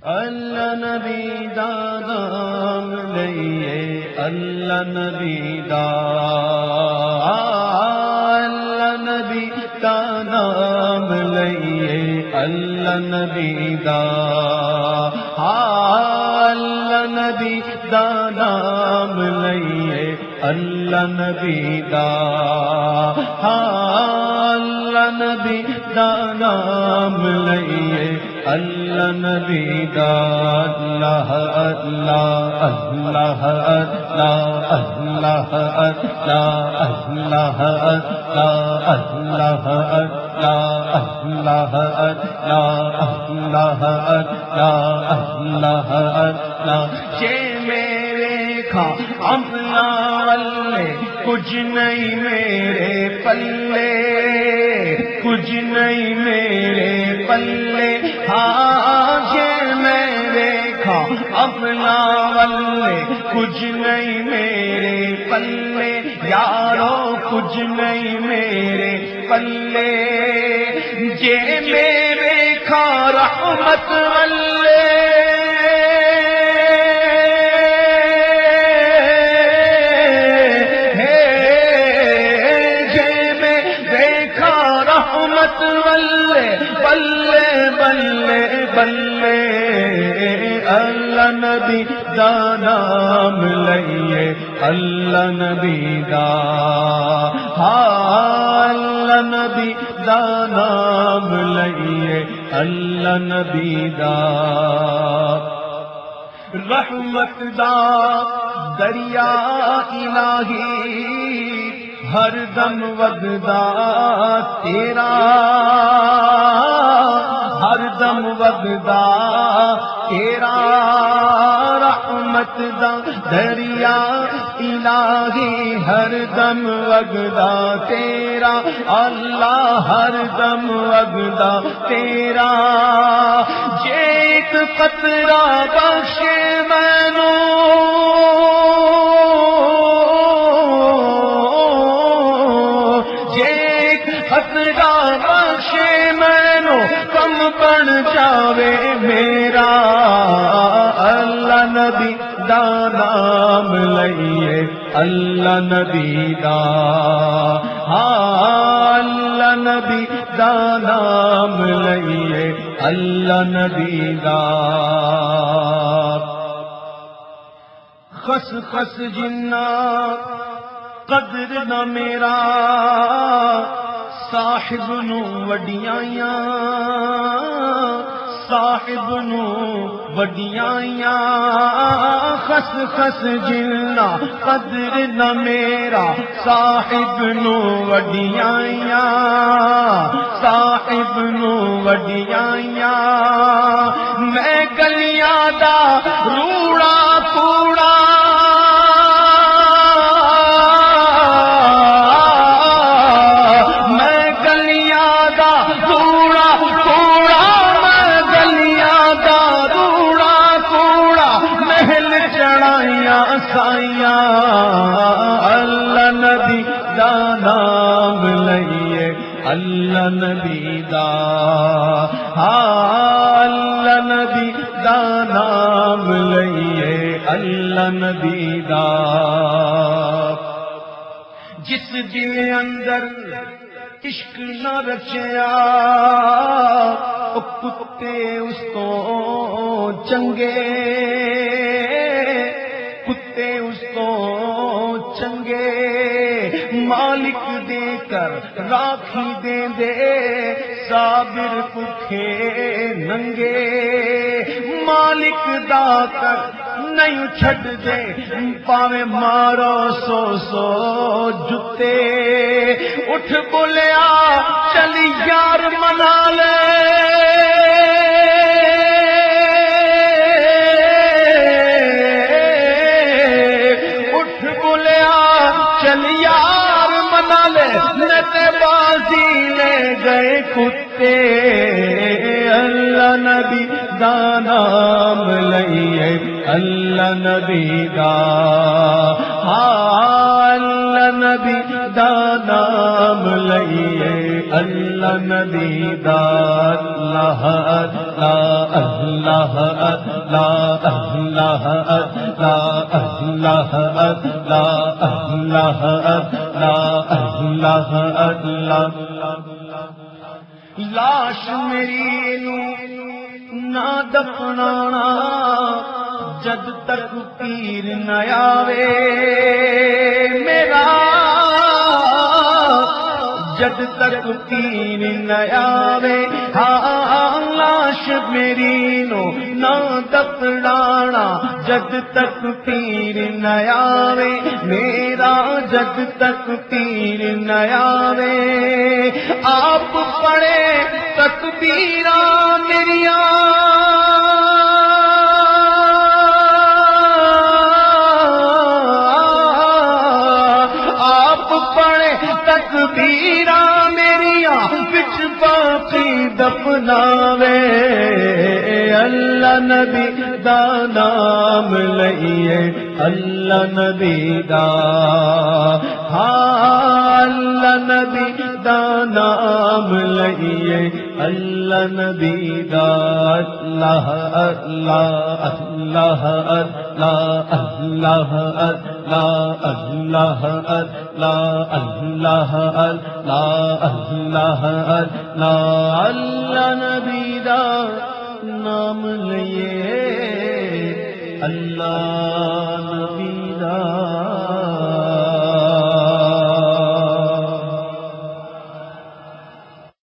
اللہ نبی دادام لئیے، اللہ نبی دا اللہ نبی دادام لئیے، اللہ نبی دا اللہ نبی دادام لئیے، اللہ نبی دا اللہ نبی دادام لئیے اللہ نبی دا اللہ اللہ اللہ اللہ اللہ اللہ اللہ اللہ اللہ اللہ اللہ اللہ اللہ اللہ میرے کھا اپنا ولے کچھ نہیں میرے پلے، کچھ نہیں میرے پلے۔ ہاں میں دیکھا اپنا ولے، کچھ نہیں میرے پلے۔ یارو، کچھ نہیں میرے پلے۔ جے میرے کھا رحمت ولے بلے بلے بلے اللہ نبی دا نام لئیے، اللہ نبی دا۔ ہاں اللہ نبی دا نام لئیے، اللہ نبی دا۔ رحمت دا دریا الہی ہر دم وگدا تیرا۔ ہر دم وگدا تیرا۔ رحمت دا دریا الہی، ہر دم وگدا تیرا۔ اللہ ہر دم وگدا تیرا۔ جیت قطرہ بخش میرا اللہ نبی دا نام لئیے، اللہ نبی دا۔ ہاں اللہ نبی دا نام لئیے، اللہ نبی دا۔ خس خس جنا قدر نہ میرا، صاحب نو وڈیاں۔ صاحب نو وڈیاں خس خس جلنا، قدر نہ میرا صاحب نو وڈیاں صاحب نو وڈیاں میں گلیاں دا روڑا کوڑا سائیاں، اللہ نبی دا نام لئیے، اللہ نبی دا ہاں، اللہ نبی دا نام لئیے، اللہ نبی دا۔ جس دل اندر عشق نہ رچیا کتے اس کو چنگے کر راکھی دے دے صابر پکھے ننگے۔ مالک دا کر نہیں چھڈ دے پاوے مارو سو سو جتے۔ اٹھ بولیا، چلی یار منا لے چل یار لے نتے بازی لے گئے کتے اللہ نبی دا نام لئیے اللہ نبی دا ہاں اللہ نبی دا نام لئیے اللہ نبی دار اللہ اللہ اللہ اللہ اللہ اللہ اللہ اللہ اللہ اللہ. اللہ لاش میری نو نہ دفنا جد تک پیر نہ آوے۔ جد تک تین نیا ہاں لاش میری نو نہ دپڑانا جد تک تیر نیا میں میرا جد تک تیر نیا میں آپ پڑے تک پیرا میریا تکبیر بچ باقی دفناوے اللہ نبی دا نام لئیے اللہ نبی دا۔ ہاں اللہ نبی دا نام لئیے اللہ نبی دا اللہ اللہ اللہ اللہ اللہ اللہ اللہ اللہ اللہ اللہ اللہ اللہ اللہ نبی دا نام لیے اللہ